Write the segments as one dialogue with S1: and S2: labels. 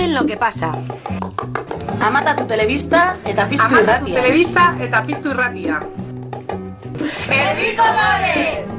S1: cuenten lo que pasa.
S2: Amata tu telebista eta piztu
S3: Amata tu
S2: irratia.
S3: telebista eta piztu irratia.
S1: ¡Herriko Lore!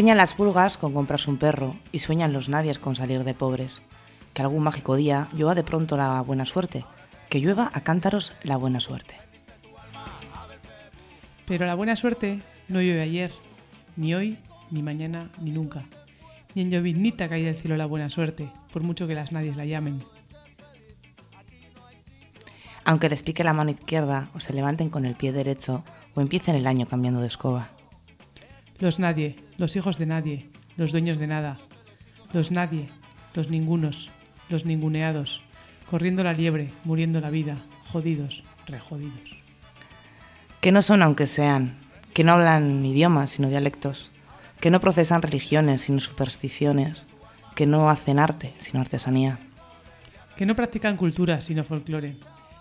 S4: Sueñan las pulgas con comprarse un perro y sueñan los nadies con salir de pobres. Que algún mágico día llueva de pronto la buena suerte, que llueva a cántaros la buena suerte.
S5: Pero la buena suerte no llueve ayer, ni hoy, ni mañana, ni nunca. Ni en lloviznita cae del cielo la buena suerte, por mucho que las nadies la llamen.
S4: Aunque les pique la mano izquierda o se levanten con el pie derecho o empiecen el año cambiando de escoba.
S5: Los nadie, los hijos de nadie, los dueños de nada. Los nadie, los ningunos, los ninguneados, corriendo la liebre, muriendo la vida, jodidos, rejodidos.
S4: Que no son aunque sean, que no hablan idiomas sino dialectos, que no procesan religiones sino supersticiones, que no hacen arte sino artesanía.
S5: Que no practican cultura sino folclore,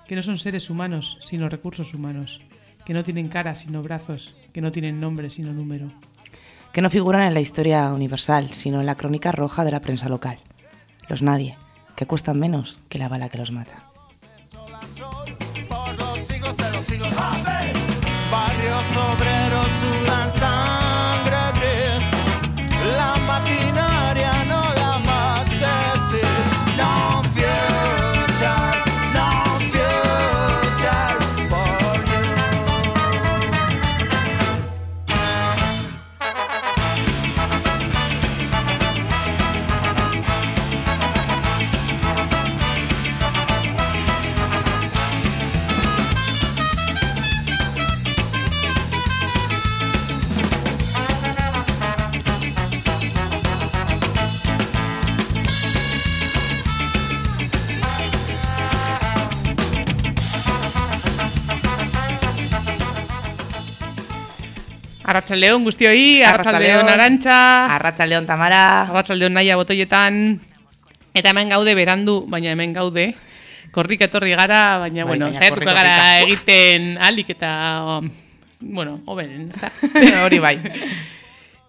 S5: que no son seres humanos sino recursos humanos, que no tienen cara sino brazos, que no tienen nombre sino número.
S4: Que no figuran en la historia universal, sino en la crónica roja de la prensa local. Los nadie, que cuestan menos que la bala que los mata.
S5: Arratsaldeon guztioi, Arratsaldeon. Arantxa,
S4: Arratsaldeon Tamara.
S5: Arratsaldeon Naia botoietan. Eta hemen gaude berandu, baina hemen gaude. Korrik etorri gara, baina,
S4: Bai,
S5: bueno, saiatuko gara egiten alik eta, um, bueno, hoberen, ezta?
S4: Hori bai.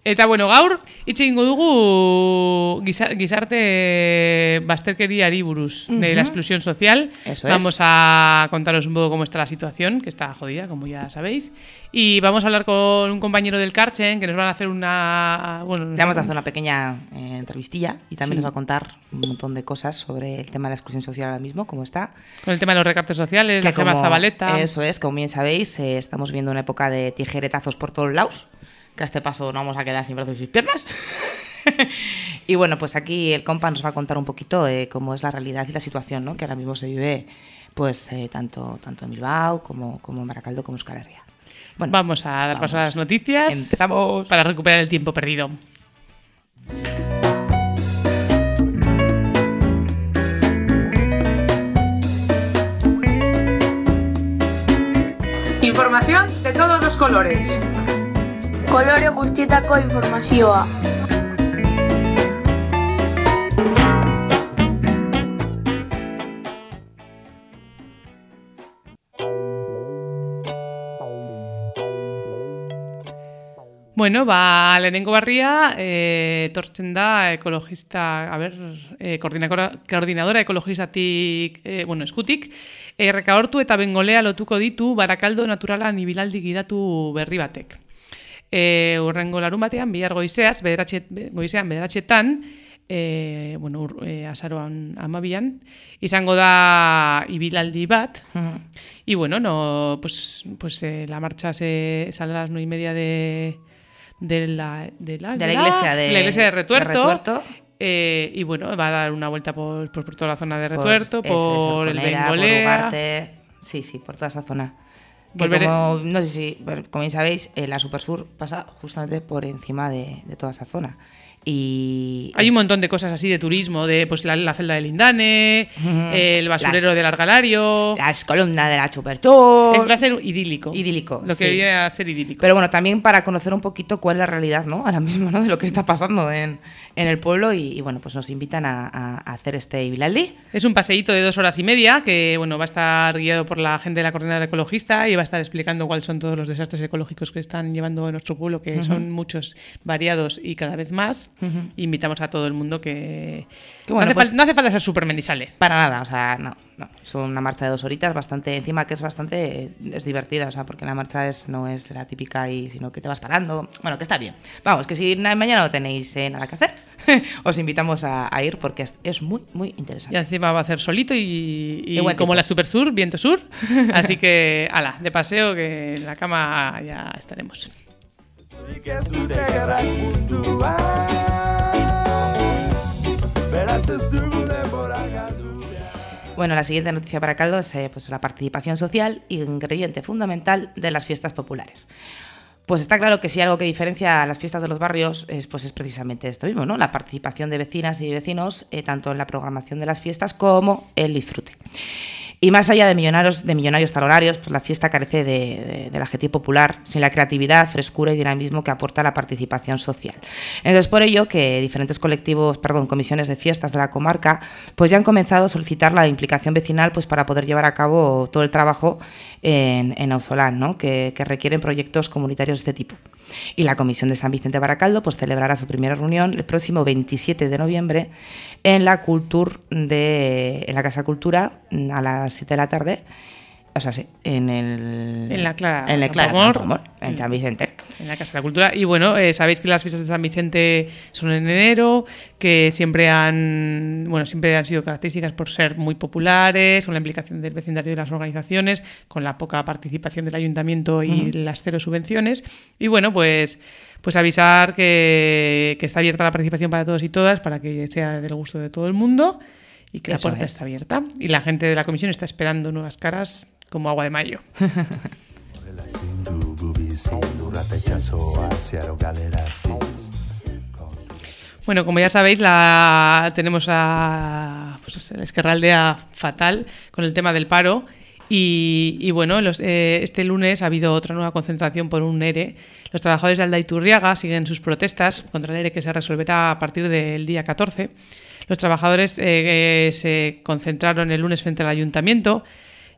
S5: Eta bueno, gaur hitz egingo dugu giza- gizarte bazterkeriari buruz, de la exclusión social.
S4: Eso es.
S5: vamos a contaros un poco cómo está la situación, que está jodida, como ya sabéis. Y vamos a hablar con un compañero del Carchen, que nos van a hacer una... Bueno,
S4: Le vamos a hacer una pequeña eh, entrevistilla y también
S5: Sí.
S4: nos va a contar un montón de cosas sobre el tema de la exclusión social ahora mismo, cómo está.
S5: Con el tema de los recartes sociales, la gema
S4: como-
S5: Zabaleta.
S4: Eso es, como bien sabéis, eh, estamos viviendo una época de tijeretazos por todos lados, que a este paso no vamos a quedar sin brazos y sin piernas. y bueno, pues aquí el compa nos va a contar un poquito eh, cómo es la realidad y la situación ¿no? que ahora mismo se vive pues eh, tanto, tanto en Bilbao como, como en Baracaldo como en Euskal Herria. Bueno,
S5: Vamos a dar paso a las noticias.
S4: Empezamos.
S5: Para recuperar el tiempo perdido.
S3: Información de todos los colores.
S6: Kolore guztietako informazioa.
S5: Bueno, ba, lehenengo barria, eh, etortzen da ekologista, a ber, koordinakora- koordinadora ekologistatik, eh, bueno, eskutik, eh, rekaortu eta bengolea lotuko ditu barakaldo naturalan ibilaldi gidatu berri batek. E, urrengo larun batean, bihar goizeaz, bederatxe, be- goizean bederatxetan, e, bueno, ur, e, azaroan amabian, izango da ibilaldi bat, y bueno, no, pues, pues eh, la marcha se saldrá a las nueve y media de, de la, de la,
S4: De la iglesia de-
S5: la iglesia de Retuerto.
S4: de Retuerto.
S5: eh, y bueno, va a dar una vuelta por, por, por toda la zona de
S4: Por-
S5: Retuerto,
S4: eso es,
S5: por el
S4: por
S5: Bengolea.
S4: Sí, sí, por toda esa zona. Que como, no sé si, como bien sabéis, eh, la Supersur pasa justamente por encima de, de toda esa zona. Y
S5: Hay un montón de cosas así de turismo, de pues la, la celda del Lindane, el basurero
S4: Las-
S5: del Argalario.
S4: las columnas de la Chupertur.
S5: Es, va a ser idílico.
S4: Idílico,
S5: Lo que viene a ser idílico.
S4: Pero bueno, también para conocer un poquito cuál es la realidad, ¿no? Ahora mismo, ¿no? De lo que está pasando en, en el pueblo y, y, bueno, pues nos invitan a, a- a hacer este Ibilaldi.
S5: Es un paseíto de dos horas y media que bueno va a estar guiado por la gente de la coordinadora ecologista y va a estar explicando cuáles son todos los desastres ecológicos que están llevando en nuestro pueblo, que son muchos, variados y cada vez más. Invitamos a todo el mundo que,
S4: Que bueno,
S5: no, hace
S4: pues-
S5: no hace falta ser súper mendisale.
S4: Para nada, o sea, no, no. Es una marcha de dos horitas, bastante, encima que es bastante, es divertida, o sea, porque la marcha es, no es la típica y, sino que te vas parando. Bueno, que está bien. Vamos, que si na- mañana no tenéis eh, nada que hacer, os invitamos a, a ir porque es, es muy, muy
S5: Y
S4: interesante.
S5: encima va a hacer solito y, y
S4: Y
S5: como la Super Sur, viento sur. Así que, ala, de paseo que en la cama ya estaremos.
S4: Bueno, la siguiente noticia para Caldo es eh, pues, la participación social, ingrediente fundamental de las fiestas populares. Pues está claro que si algo que diferencia a las fiestas de los barrios es, pues es precisamente esto mismo, ¿no? La participación de vecinas y vecinos eh, tanto en la programación de las fiestas como el disfrute. Y más allá de millonarios, de millonarios talonarios, pues la fiesta carece de, de- del popular, sin la creatividad, frescura y dinamismo que aporta la participación social. Entonces, por ello que diferentes colectivos, perdón, comisiones de fiestas de la comarca, pues ya han comenzado a solicitar la implicación vecinal pues para poder llevar a cabo todo el trabajo en, en ¿no? que requieren proyectos comunitarios de este tipo. Y la Comisión de San Vicente Baracaldo pues celebrará su primera reunión el próximo 27 de noviembre en la de en la Casa Cultura a las 7 de la tarde. O sea, sí, en el
S5: En la Clara
S4: en el Clara en San Vicente.
S5: En la Casa de la Cultura. Y bueno, eh, sabéis que las fiestas de San Vicente son en enero, que siempre han, bueno, siempre han sido características por ser muy populares, con la implicación del vecindario y de las organizaciones, con la poca participación del ayuntamiento y las cero subvenciones. Y bueno, pues, pues avisar que, que está abierta la participación para todos y todas, para que sea del gusto de todo el mundo y que
S4: Eso
S5: la puerta
S4: es.
S5: está abierta. Y la gente de la comisión está esperando nuevas caras como agua de mayo. Bueno, como ya sabéis, la, tenemos a pues, Esquerraldea fatal con el tema del paro. Y, y bueno, los- eh, este lunes ha habido otra nueva concentración por un ERE. Los trabajadores de Aldaiturriaga siguen sus protestas contra el ERE que se resolverá a partir del día 14. Los trabajadores eh, eh, se concentraron el lunes frente al ayuntamiento,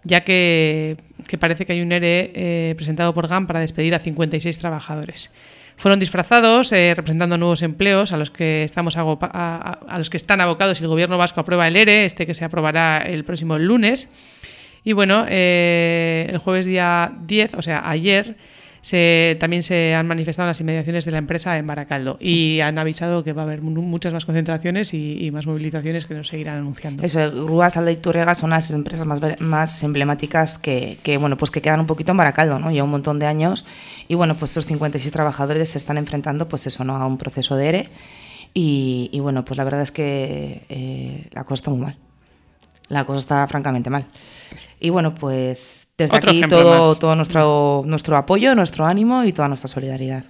S5: ya que, parece que hay un ERE eh, presentado por GAM para despedir a 56 trabajadores. Fueron disfrazados eh, representando nuevos empleos a los que estamos a los que están abocados si el gobierno vasco aprueba el ERE, este que se aprobará el próximo lunes. Y bueno, eh, el jueves día 10, o sea, ayer, se, también se han manifestado en las inmediaciones de la empresa en Baracaldo y han avisado que va a haber mu- muchas más concentraciones y, más movilizaciones que nos seguirán anunciando.
S4: Eso, Grúas, Alda y Turriaga son las empresas más, emblemáticas que, bueno, pues que quedan un poquito en Baracaldo, ¿no? Lleva un montón de años y bueno, pues estos 56 trabajadores se están enfrentando, pues eso, ¿no? A un proceso de ERE y, y bueno, pues la verdad es que eh, la cosa está muy mal. La cosa está francamente mal. Y bueno, pues desde
S5: Otro
S4: aquí todo,
S5: más.
S4: todo nuestro, nuestro apoyo, nuestro ánimo y toda nuestra solidaridad.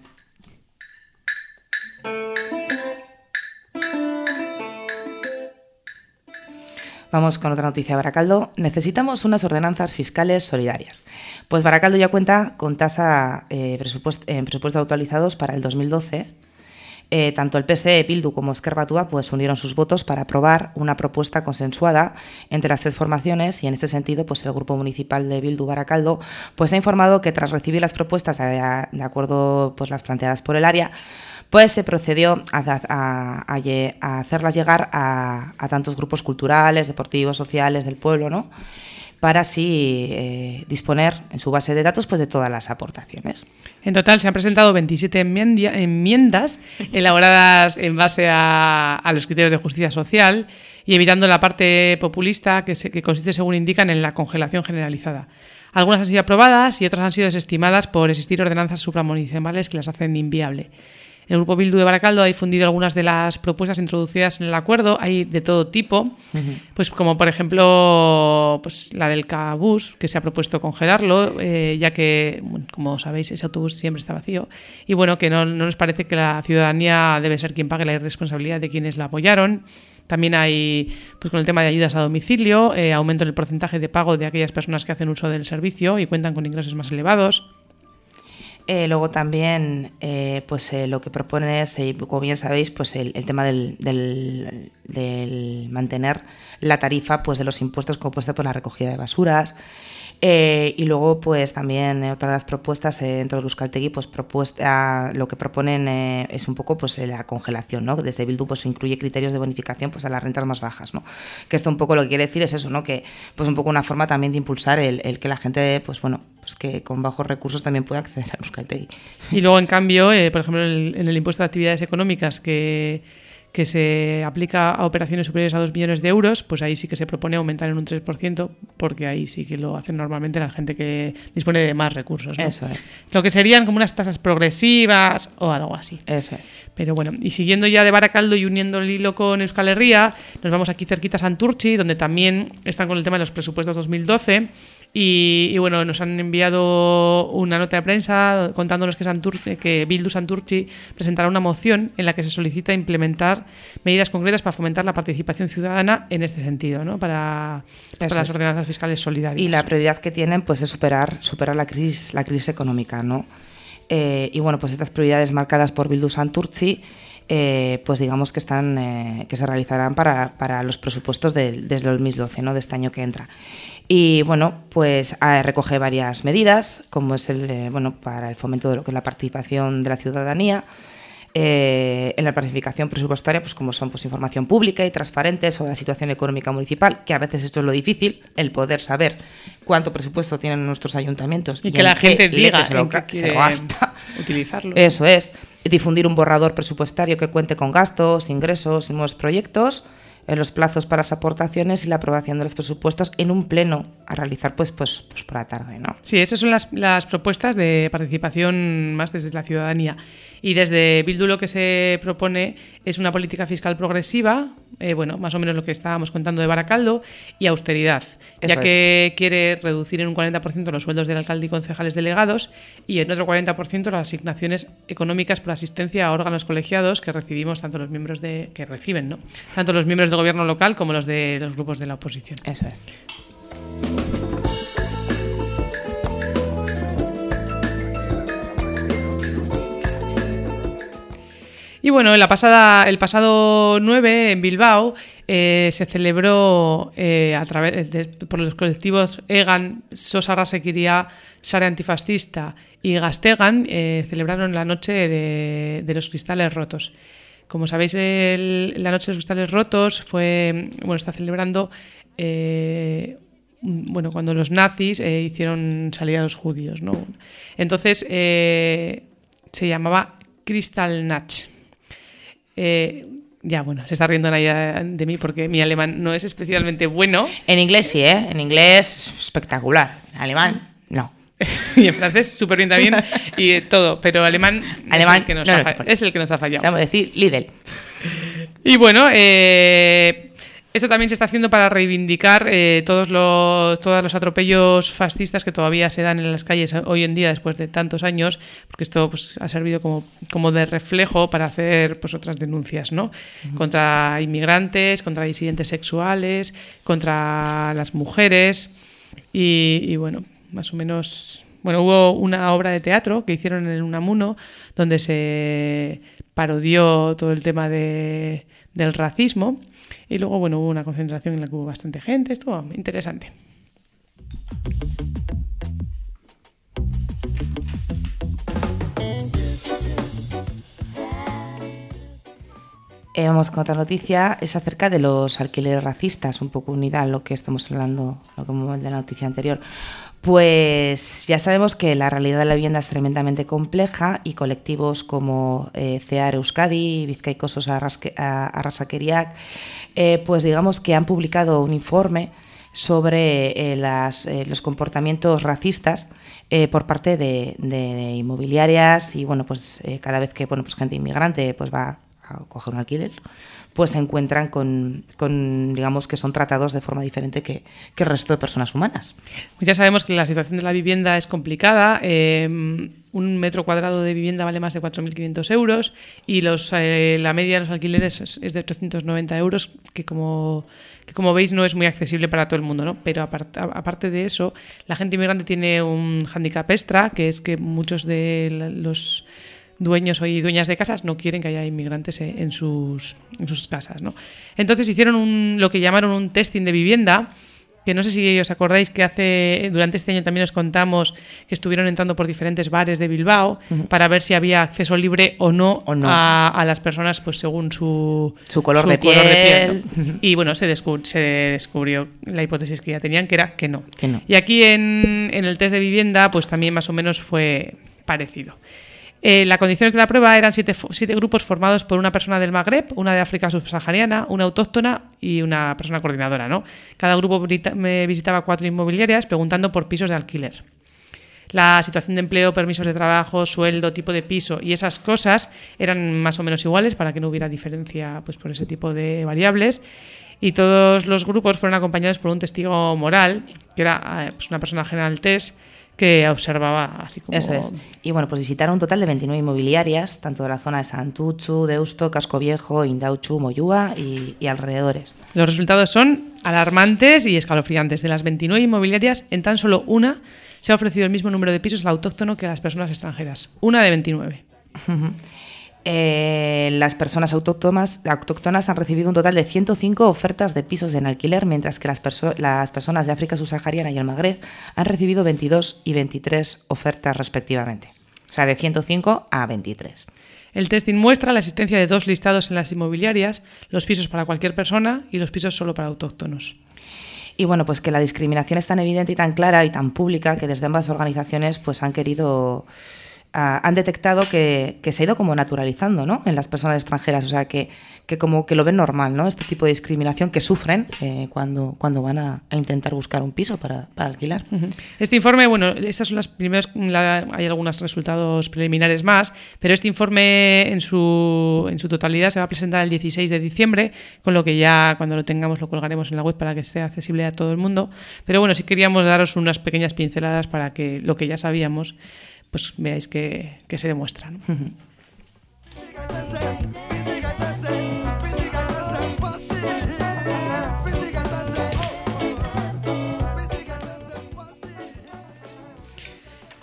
S4: Vamos con otra noticia Baracaldo. Necesitamos unas ordenanzas fiscales solidarias. Pues Baracaldo ya cuenta con tasa eh, en presupuestos actualizados para el 2012. Eh, tanto el PSE, Bildu como Esquerra Batua pues unieron sus votos para aprobar una propuesta consensuada entre las tres formaciones y en ese sentido pues el grupo municipal de Bildu Baracaldo pues ha informado que tras recibir las propuestas de, acuerdo pues las planteadas por el área pues se procedió a, a- hacerlas llegar a tantos grupos culturales, deportivos, sociales del pueblo, ¿no? Para así eh, disponer en su base de datos pues de todas las aportaciones.
S5: En total se han presentado 27 enmiendia- enmiendas elaboradas en base a, a los criterios de justicia social y evitando la parte populista que, se- que consiste, según indican, en la congelación generalizada. Algunas han sido aprobadas y otras han sido desestimadas por existir ordenanzas supramunicipales que las hacen inviable. El Grupo Bildu de Baracaldo ha difundido algunas de las propuestas introducidas en el acuerdo, hay de todo tipo, pues como por ejemplo pues, la del Cabús, que se ha propuesto congelarlo, eh, ya que, bueno, como sabéis, ese autobús siempre está vacío, y bueno, que no, no nos parece que la ciudadanía debe ser quien pague la irresponsabilidad de quienes la apoyaron. También hay, pues con el tema de ayudas a domicilio, eh, aumento en el porcentaje de pago de aquellas personas que hacen uso del servicio y cuentan con ingresos más elevados.
S4: Eh, luego también, eh, pues eh, lo que propone es, eh, como bien sabéis, pues el, el tema del, del- del mantener la tarifa pues de los impuestos compuesta por la recogida de basuras. Eh, y luego, pues también eh, otra de las propuestas eh, dentro del Euskaltegui, pues propuesta, lo que proponen eh, es un poco pues eh, la congelación, ¿no? Desde Bildu pues incluye criterios de bonificación pues a las rentas más bajas, ¿no? Que esto un poco lo que quiere decir es eso, ¿no? Que pues un poco una forma también de impulsar el, el que la gente, pues bueno, pues que con bajos recursos también pueda acceder al Euskaltegui.
S5: Y luego, en cambio, por ejemplo, el, en el impuesto de actividades económicas que, que se aplica a operaciones superiores a 2 millones de euros, pues ahí sí que se propone aumentar en un 3%, porque ahí sí que lo hacen normalmente la gente que dispone de más recursos. ¿no?
S4: Eso es,
S5: Lo que serían como unas tasas progresivas o algo así.
S4: eso es.
S5: Pero bueno, y siguiendo ya de Baracaldo y uniendo el hilo con Euskal Herria, nos vamos aquí cerquita a Santurchi, donde también están con el tema de los presupuestos 2012. Y, y bueno, nos han enviado una nota de prensa contándonos que, Bildu Santurchi presentará una moción en la que se solicita implementar medidas concretas para fomentar la participación ciudadana en este sentido, ¿no? para, para las ordenanzas fiscales solidarias.
S4: Y la prioridad que tienen pues es superar, superar la crisis, la crisis económica, ¿no? Eh, y bueno, pues estas prioridades marcadas por Bildu Santurci, eh, pues digamos que están eh, que se realizarán para, para los presupuestos del- desde el 2012, ¿no? De este año que entra. Y bueno, pues recoge varias medidas, como es el eh, bueno para el fomento de lo que es la participación de la ciudadanía, eh, en la planificación presupuestaria, pues como son pues información pública y transparente sobre la situación económica municipal, que a veces esto es lo difícil, el poder saber cuánto presupuesto tienen nuestros ayuntamientos
S5: Y que la gente diga
S4: se lo, ga- se lo gasta.
S5: utilizarlo.
S4: Eso es, difundir un borrador presupuestario que cuente con gastos, ingresos y nuevos proyectos, en los plazos para las aportaciones y la aprobación de los presupuestos en un pleno a realizar pues pues, pues por la tarde, ¿no?
S5: Sí, esas son las, las propuestas de participación más desde la ciudadanía. Y desde Bildu lo que se propone es una política fiscal progresiva, eh, bueno, más o menos lo que estábamos contando de Baracaldo, y austeridad, ya que quiere reducir en un 40% los sueldos del alcalde y concejales delegados y en otro 40% las asignaciones económicas por asistencia a órganos colegiados que recibimos tanto los miembros de que reciben, ¿no? Tanto los miembros del gobierno local como los de los grupos de la oposición.
S4: Eso es.
S5: Y bueno, el pasado 9 en Bilbao eh, se celebró eh, a través por los colectivos EGAN, Sosa Rasequiria, Sare Antifascista y Gastegan, eh, celebraron la noche de, los cristales rotos. Como sabéis, la noche de los cristales rotos fue, bueno, está celebrando bueno, cuando los nazis hicieron salir a los judíos, ¿no? Entonces se llamaba Kristallnacht. Eh, ya, bueno, se está riendo Naya de mí porque mi alemán no es especialmente bueno
S4: En inglés sí, ¿eh? En inglés espectacular. En alemán, no.
S5: y en francés súper bien también y eh, todo, pero alemán,
S4: Alemán,
S5: es, el que nos
S4: no,
S5: ha,
S4: no,
S5: es el que nos ha fallado.
S4: Vamos a decir Lidl.
S5: Y bueno, eh, esto también se está haciendo para reivindicar eh, todos los, todos los atropellos fascistas que todavía se dan en las calles hoy en día después de tantos años, porque esto pues, ha servido como, como de reflejo para hacer pues, otras denuncias, ¿no? Contra inmigrantes, contra disidentes sexuales, contra las mujeres. Y, y bueno, más o menos... Bueno, hubo una obra de teatro que hicieron en Unamuno donde se parodió todo el tema de, del racismo y luego, bueno, hubo una concentración en la que hubo bastante gente, estuvo interesante.
S4: Eh, vamos con otra noticia, es acerca de los alquileres racistas, un poco unida a lo que estamos hablando, lo que de la noticia anterior. Pues ya sabemos que la realidad de la vivienda es tremendamente compleja y colectivos como eh, CEAR Euskadi, Vizcaicosos Arrasque- a- Arrasakeriak, eh, pues digamos que han publicado un informe sobre eh, las, eh, los comportamientos racistas eh, por parte de, de inmobiliarias y bueno, pues cada vez que bueno, pues gente inmigrante pues va a coger un alquiler, pues se encuentran con, con, digamos, que son tratados de forma diferente que, que el resto de personas humanas.
S5: Pues ya sabemos que la situación de la vivienda es complicada. eh, un metro cuadrado de vivienda vale más de 4.500 euros y los, eh, la media de los alquileres es, es de 890 euros, que como, que como veis no es muy accesible para todo el mundo. ¿no? Pero apart- aparte de eso, la gente inmigrante tiene un handicap extra, que es que muchos de los dueños y dueñas de casas no quieren que haya inmigrantes eh, en sus, en sus casas. ¿no? Entonces hicieron un, lo que llamaron un testing de vivienda, que no sé si os acordáis que hace durante este año también os contamos que estuvieron entrando por diferentes bares de Bilbao para ver si había acceso libre o no,
S4: O no.
S5: A, a las personas pues según su,
S4: Su color de piel.
S5: ¿no? Y bueno, se, descu- se descubrió la hipótesis que ya tenían, que era que no.
S4: Que no.
S5: Y aquí en, en el test de vivienda, pues también más o menos fue parecido. Eh, las condiciones de la prueba eran siete, grupos formados por una persona del Magreb, una de África subsahariana, una autóctona y una persona coordinadora. Cada grupo visitaba cuatro inmobiliarias preguntando por pisos de alquiler. La situación de empleo, permisos de trabajo, sueldo, tipo de piso y esas cosas eran más o menos iguales para que no hubiera diferencia pues, por ese tipo de variables. Y todos los grupos fueron acompañados por un testigo moral, que era eh, pues, una persona general test, que observaba así como...
S4: Eso es. Y bueno, pues visitaron un total de 29 inmobiliarias, tanto de la zona de Santuchu, Deusto, Casco Viejo, Indauchu, Moyúa y, y alrededores.
S5: Los resultados son alarmantes y escalofriantes. De las 29 inmobiliarias, en tan solo una se ha ofrecido el mismo número de pisos al autóctono que a las personas extranjeras. Una de 29.
S4: Eh, las personas autóctonas, autóctonas han recibido un total de 105 ofertas de pisos en alquiler, mientras que las, perso- las personas de África subsahariana y el Magreb han recibido 22 y 23 ofertas respectivamente. O sea, de 105 a 23.
S5: El testing muestra la existencia de dos listados en las inmobiliarias, los pisos para cualquier persona y los pisos solo para autóctonos.
S4: Y bueno, pues que la discriminación es tan evidente y tan clara y tan pública que desde ambas organizaciones pues han querido, han detectado que, que se ha ido como naturalizando ¿no? en las personas extranjeras, o sea, que, que como que lo ven normal, ¿no? Este tipo de discriminación que sufren eh, cuando, cuando van a, a intentar buscar un piso para, para alquilar.
S5: Este informe, bueno, estas son las primeras, la- hay algunos resultados preliminares más, pero este informe en su, en su totalidad se va a presentar el 16 de diciembre, con lo que ya cuando lo tengamos lo colgaremos en la web para que esté accesible a todo el mundo. Pero bueno, sí queríamos daros unas pequeñas pinceladas para que lo que ya sabíamos, pues veáis que, que se demuestra. ¿no?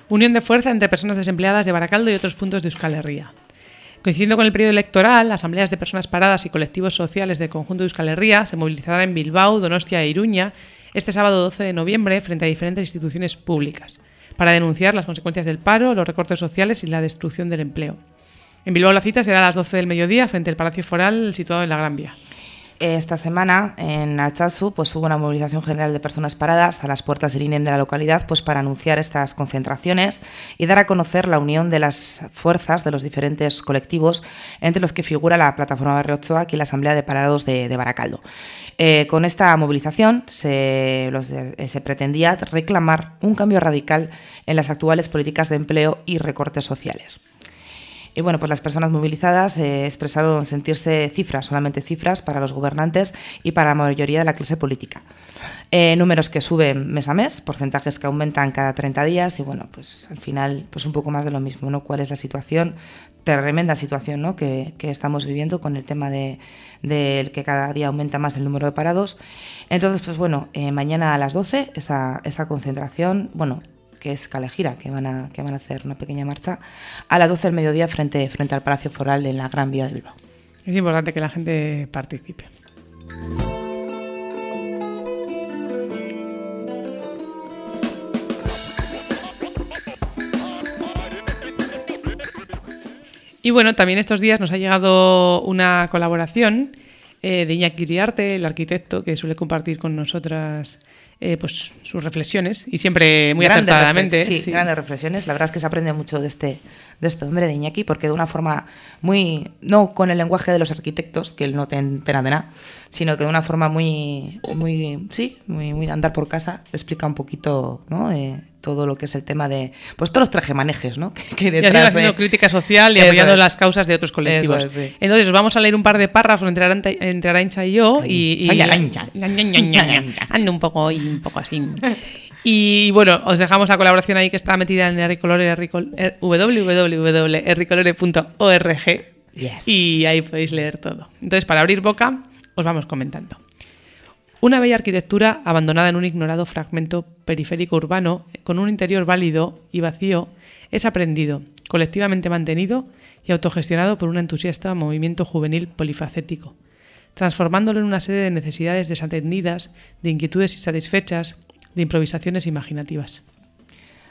S5: Unión de fuerza entre personas desempleadas de Baracaldo y otros puntos de Euskal Herria. Coincidiendo con el periodo electoral, asambleas de personas paradas y colectivos sociales del conjunto de Euskal Herria se movilizarán en Bilbao, Donostia e Iruña este sábado 12 de noviembre frente a diferentes instituciones públicas para denunciar las consecuencias del paro, los recortes sociales y la destrucción del empleo. En Bilbao la cita será a las 12 del mediodía frente al Palacio Foral situado en la Gran Vía.
S4: Esta semana en Alchazu pues, hubo una movilización general de personas paradas a las puertas del INEM de la localidad pues, para anunciar estas concentraciones y dar a conocer la unión de las fuerzas de los diferentes colectivos, entre los que figura la Plataforma Barrio Ochoa y la Asamblea de Parados de, de Baracaldo. Eh, con esta movilización se, eh, se pretendía reclamar un cambio radical en las actuales políticas de empleo y recortes sociales. Y bueno, pues las personas movilizadas eh, expresaron sentirse cifras, solamente cifras para los gobernantes y para la mayoría de la clase política. Eh, números que suben mes a mes, porcentajes que aumentan cada 30 días y bueno, pues al final pues un poco más de lo mismo, ¿no? ¿Cuál es la situación? Tremenda situación, ¿no? Que, estamos viviendo con el tema de, del que cada día aumenta más el número de parados. Entonces, pues bueno, eh, mañana a las 12 esa, esa concentración, bueno, que es Calejira, que van a, que van a hacer una pequeña marcha, a las 12 del mediodía frente, frente al Palacio Foral en la Gran Vía de Bilbao.
S5: Es importante que la gente participe. Y bueno, también estos días nos ha llegado una colaboración eh, de Iñaki Iriarte, el arquitecto, que suele compartir con nosotras eh, pues, sus reflexiones y siempre muy
S4: Grandes
S5: acertadamente.
S4: reflex- Sí,
S5: sí.
S4: grandes reflexiones. La verdad es que se aprende mucho de este, de este hombre, de Iñaki, porque de una forma muy, no con el lenguaje de los arquitectos, que él no te entera de nada, sino que de una forma muy, muy sí, muy, muy andar por casa, explica un poquito ¿no? Eh, todo lo que es el tema de, pues todos los trajemanejes, ¿no? Que, que
S5: Y haciendo,
S4: detrás
S5: haciendo
S4: de-
S5: crítica social y apoyando
S4: es.
S5: las causas de otros colectivos.
S4: Eso es, sí.
S5: Entonces, os vamos a leer un par de párrafos entre Aranta- entre Arancha y yo. Y, y
S4: Ay.
S5: Ando un poco, y un poco así. Y bueno, os dejamos la colaboración ahí que está metida en Erricolore, Erricol- er- www.erricolore.org
S4: Yes.
S5: y ahí podéis leer todo. Entonces, para abrir boca, os vamos comentando. Una bella arquitectura abandonada en un ignorado fragmento periférico urbano, con un interior válido y vacío, es aprendido, colectivamente mantenido y autogestionado por un entusiasta movimiento juvenil polifacético, transformándolo en una serie de necesidades desatendidas, de inquietudes insatisfechas, de improvisaciones imaginativas.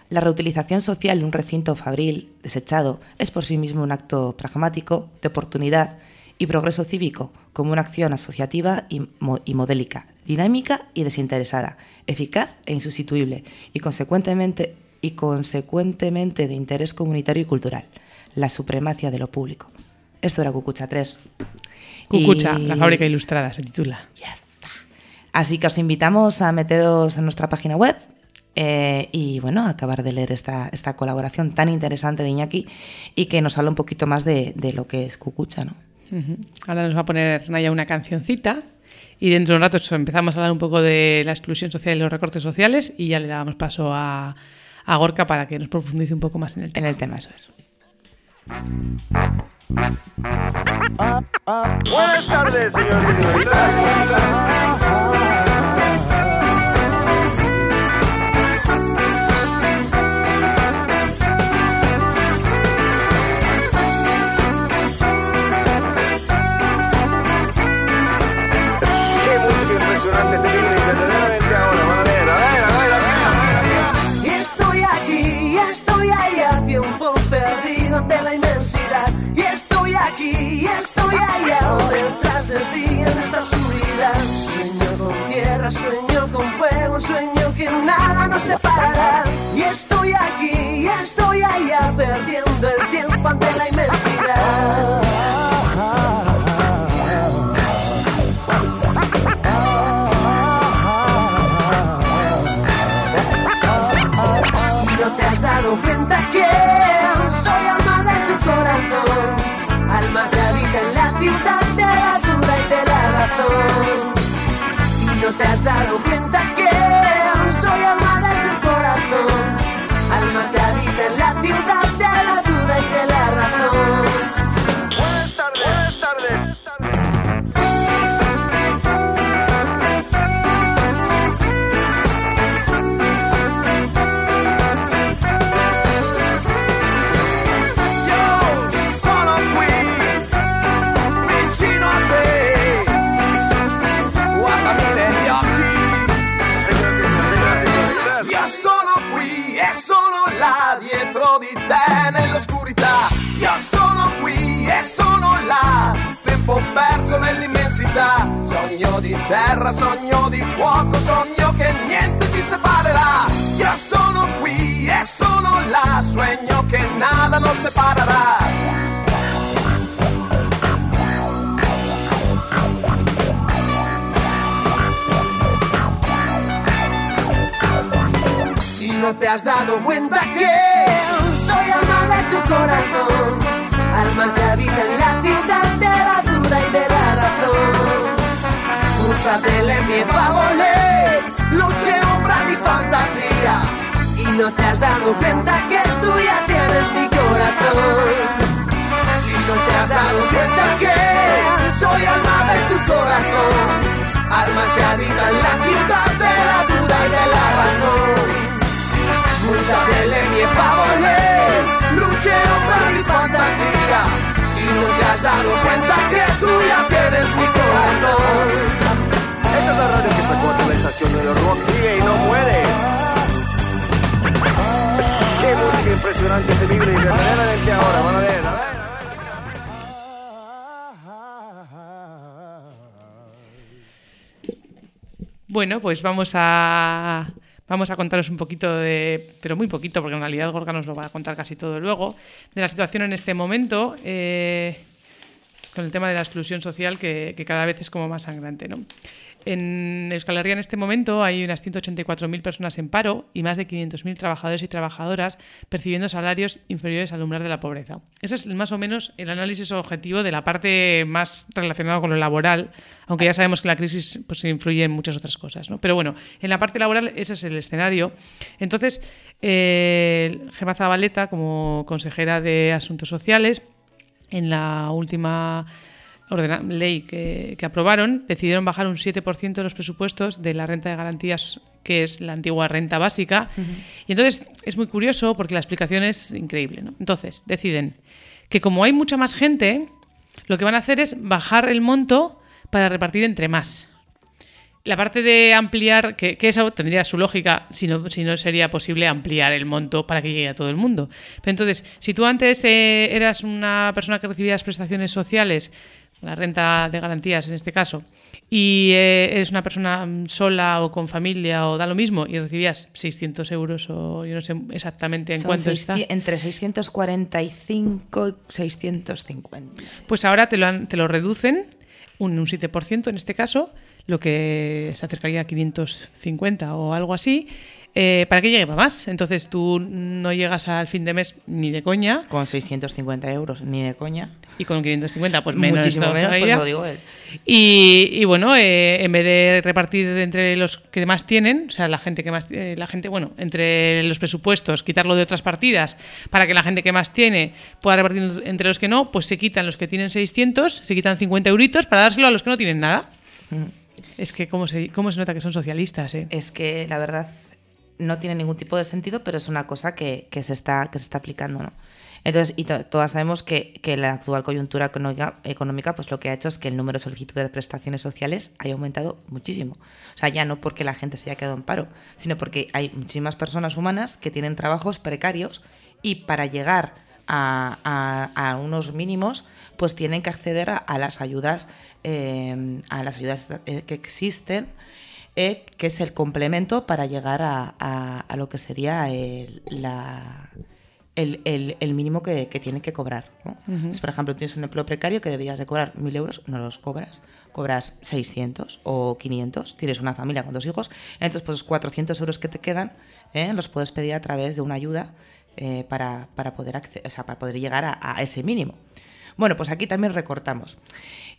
S4: La reutilización social de un recinto fabril desechado es por sí mismo un acto pragmático de oportunidad y progreso cívico, como una acción asociativa y, mo- y modélica, dinámica y desinteresada, eficaz e insustituible y consecuentemente, y consecuentemente de interés comunitario y cultural, la supremacia de lo público. Esto era Cucucha 3.
S5: Cucucha,
S4: Y-
S5: la fábrica ilustrada, se titula.
S4: ya está. Así que os invitamos a meteros en nuestra página web eh, y bueno, a acabar de leer esta, esta colaboración tan interesante de Iñaki y que nos habla un poquito más de, de lo que es Cucucha, ¿no?
S5: Ahora nos va a poner Naya una cancioncita y dentro de un rato empezamos a hablar un poco de la exclusión social y los recortes sociales y ya le damos paso a, a Gorka para que nos profundice un poco más en el tema.
S4: En el tema, eso es.
S7: Buenas tardes, señores y señoritas. Y
S8: estoy allá, detrás de ti en esta oscuridad. Sueño con tierra, sueño con fuego, sueño que nada nos separará. Y estoy aquí, estoy allá, perdiendo el tiempo ante la inmensidad. No te has dado cuenta que Y no
S9: di terra, sogno di fuoco, sogno che niente ci separerà. Io sono qui e sono là, sogno che nada nos separará.
S8: No te has dado cuenta que soy alma de tu corazón, alma que Usatele mi favore, luce ombra di fantasía. Y no te has dado cuenta que tú ya tienes mi corazón. Y no te has dado cuenta que soy alma de tu corazón, alma que habita en la ciudad de la duda y de la razón. Usatele mi favore, luce ombra di fantasía. Y no te has dado cuenta que tú ya tienes mi corazón.
S7: La radio que sacó de la estación de los rock sigue y no muere. Qué música impresionante, terrible y verdaderamente ahora. Van a ver, a ver.
S5: Bueno, pues vamos a, vamos a contaros un poquito de, pero muy poquito, porque en realidad Gorka nos lo va a contar casi todo luego, de la situación en este momento, eh, con el tema de la exclusión social que, que cada vez es como más sangrante. ¿no? En Euskal en este momento hay unas 184.000 personas en paro y más de 500.000 trabajadores y trabajadoras percibiendo salarios inferiores al umbral de la pobreza. Ese es más o menos el análisis objetivo de la parte más relacionada con lo laboral, aunque ya sabemos que la crisis pues, influye en muchas otras cosas. ¿no? Pero bueno, en la parte laboral ese es el escenario. Entonces, eh, Gemma Zabaleta, como consejera de Asuntos Sociales, en la última ordena- ley que, que aprobaron, decidieron bajar un 7% los presupuestos de la renta de garantías, que es la antigua renta básica. Y entonces es muy curioso porque la explicación es increíble. ¿no? Entonces, deciden que como hay mucha más gente, lo que van a hacer es bajar el monto para repartir entre más. La parte de ampliar, que, que eso tendría su lógica, si no, si no sería posible ampliar el monto para que llegue a todo el mundo. Pero entonces, si tú antes eh, eras una persona que recibías prestaciones sociales, la renta de garantías en este caso, y eh, eres una persona mm, sola o con familia o da lo mismo y recibías 600 euros o yo no sé exactamente en
S4: Son
S5: cuánto está.
S4: 600 entre 645 y 650.
S5: Pues ahora te lo, han- te lo reducen un, un 7% en este caso, lo que se acercaría a 550 o algo así, eh, para que llegue para más. Entonces tú no llegas al fin de mes ni de coña
S4: Con 650 euros, ni de coña.
S5: y con 550 pues menos.
S4: Muchísimo menos, pues lo digo él.
S5: Y, y bueno, eh, en vez de repartir entre los que más tienen, o sea, la gente que más, eh, la gente, bueno, entre los presupuestos, quitarlo de otras partidas para que la gente que más tiene pueda repartir entre los que no, pues se quitan los que tienen 600, se quitan 50 euritos para dárselo a los que no tienen nada. Es que cómo se, cómo se nota que son socialistas, ¿eh?
S4: Es que la verdad no tiene ningún tipo de sentido, pero es una cosa que, que se, está, que se está aplicando, ¿no? Entonces, y to- todas sabemos que, que la actual coyuntura económica, pues lo que ha hecho es que el número de solicitudes de prestaciones sociales haya aumentado muchísimo. O sea, ya no porque la gente se haya quedado en paro, sino porque hay muchísimas personas humanas que tienen trabajos precarios y para llegar a, a- unos mínimos, pues tienen que acceder a, a las ayudas, eh, a las ayudas eh, que existen eh, que es el complemento para llegar a, a- a lo que sería el, la- el, el- el mínimo que, que tienen que cobrar. ¿no? Entonces, por ejemplo, tienes un empleo precario que deberías de cobrar 1.000 euros, no los cobras, cobras 600 o 500, tienes una familia con dos hijos, entonces pues los 400 euros que te quedan eh, los puedes pedir a través de una ayuda eh, para, para poder o sea, para poder llegar a, a ese mínimo. Bueno, pues aquí también recortamos.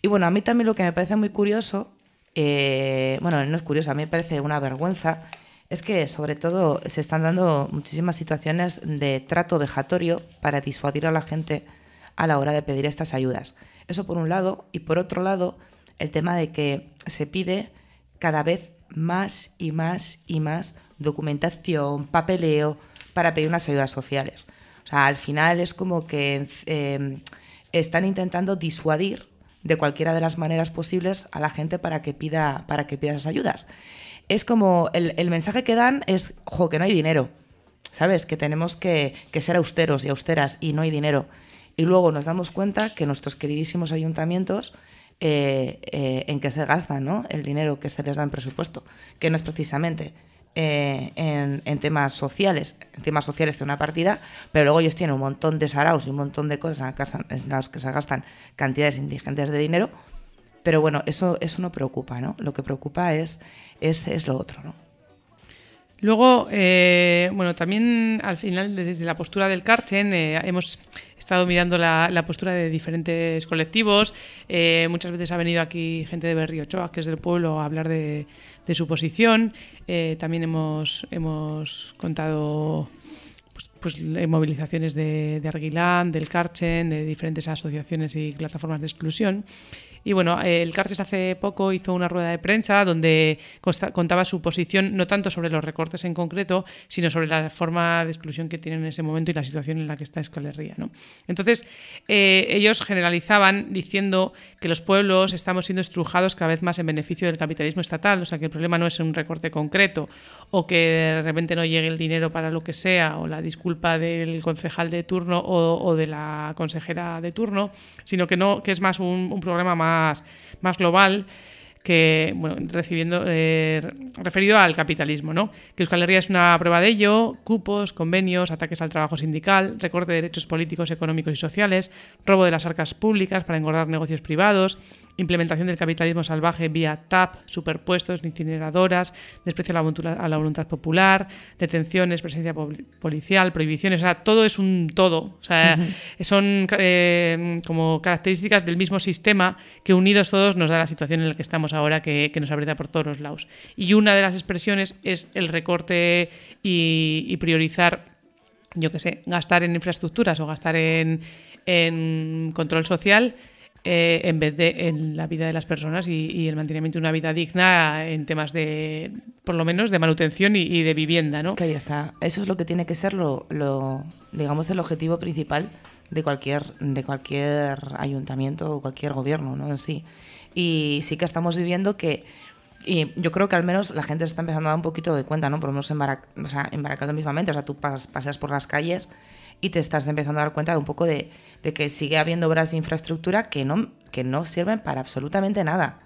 S4: Y bueno, a mí también lo que me parece muy curioso, eh, bueno, no es curioso, a mí me parece una vergüenza, es que sobre todo se están dando muchísimas situaciones de trato vejatorio para disuadir a la gente a la hora de pedir estas ayudas. Eso por un lado, y por otro lado, el tema de que se pide cada vez más y más y más documentación, papeleo para pedir unas ayudas sociales. O sea, al final es como que eh, están intentando disuadir de cualquiera de las maneras posibles a la gente para que pida, para que pida esas ayudas. Es como el, el mensaje que dan es, que no hay dinero. ¿Sabes? Que tenemos que, que ser austeros y austeras y no hay dinero. Y luego nos damos cuenta que nuestros queridísimos ayuntamientos eh, eh, en qué se gastan ¿no? el dinero que se les da en presupuesto, que no es precisamente eh, en, temas sociales. En temas sociales tiene una partida, pero luego ellos tienen un montón de saraos y un montón de cosas en las que se gastan cantidades indigentes de dinero. Pero bueno, eso, eso no preocupa, ¿no? Lo que preocupa es, es, es lo otro, ¿no?
S5: Luego, eh, bueno, también al final, desde la postura del Carchen, eh, hemos estado mirando la, la postura de diferentes colectivos. Eh, muchas veces ha venido aquí gente de Berriochoa, que es del pueblo, a hablar de, de su posición. Eh, también hemos, hemos contado pues, pues, movilizaciones de, de Arguilán, del Carchen, de diferentes asociaciones y plataformas de exclusión. Y bueno, el Carches hace poco hizo una rueda de prensa donde contaba su posición no tanto sobre los recortes en concreto, sino sobre la forma de exclusión que tienen en ese momento y la situación en la que está Euskal Herria, ¿no? Entonces, eh, ellos generalizaban diciendo que los pueblos estamos siendo estrujados cada vez más en beneficio del capitalismo estatal, o sea que el problema no es un recorte concreto o que de repente no llegue el dinero para lo que sea o la disculpa del concejal de turno o, o de la consejera de turno, sino que no que es más un, un programa más, más global que bueno, recibiendo eh, referido al capitalismo, ¿no? Que Euskal Herria es una prueba de ello, cupos, convenios, ataques al trabajo sindical, recorte de derechos políticos, económicos y sociales, robo de las arcas públicas para engordar negocios privados implementación del capitalismo salvaje vía TAP, superpuestos, incineradoras, desprecio a la, voluntad- a la voluntad popular, detenciones, presencia pol- policial, prohibiciones, o sea, todo es un todo. O sea, son eh, como características del mismo sistema que unidos todos nos da la situación en la que estamos ahora, que, que nos aprieta por todos los lados. Y una de las expresiones es el recorte y, y priorizar yo qué sé, gastar en infraestructuras o gastar en, en control social eh, en vez de en la vida de las personas y, y el mantenimiento de una vida digna en temas de, por lo menos, de manutención y, y de vivienda, ¿no?
S4: Que ahí está. Eso es lo que tiene que ser lo, lo, digamos, el objetivo principal de cualquier, de cualquier ayuntamiento o cualquier gobierno, ¿no? En sí. Y sí que estamos viviendo que y yo creo que al menos la gente se está empezando a dar un poquito de cuenta, ¿no? Por lo menos en, Barac o sea, en Baracaldo mismamente. O sea, tú pas paseas por las calles y te estás empezando a dar cuenta de un poco de, de que sigue habiendo obras de infraestructura que no, que no sirven para absolutamente nada.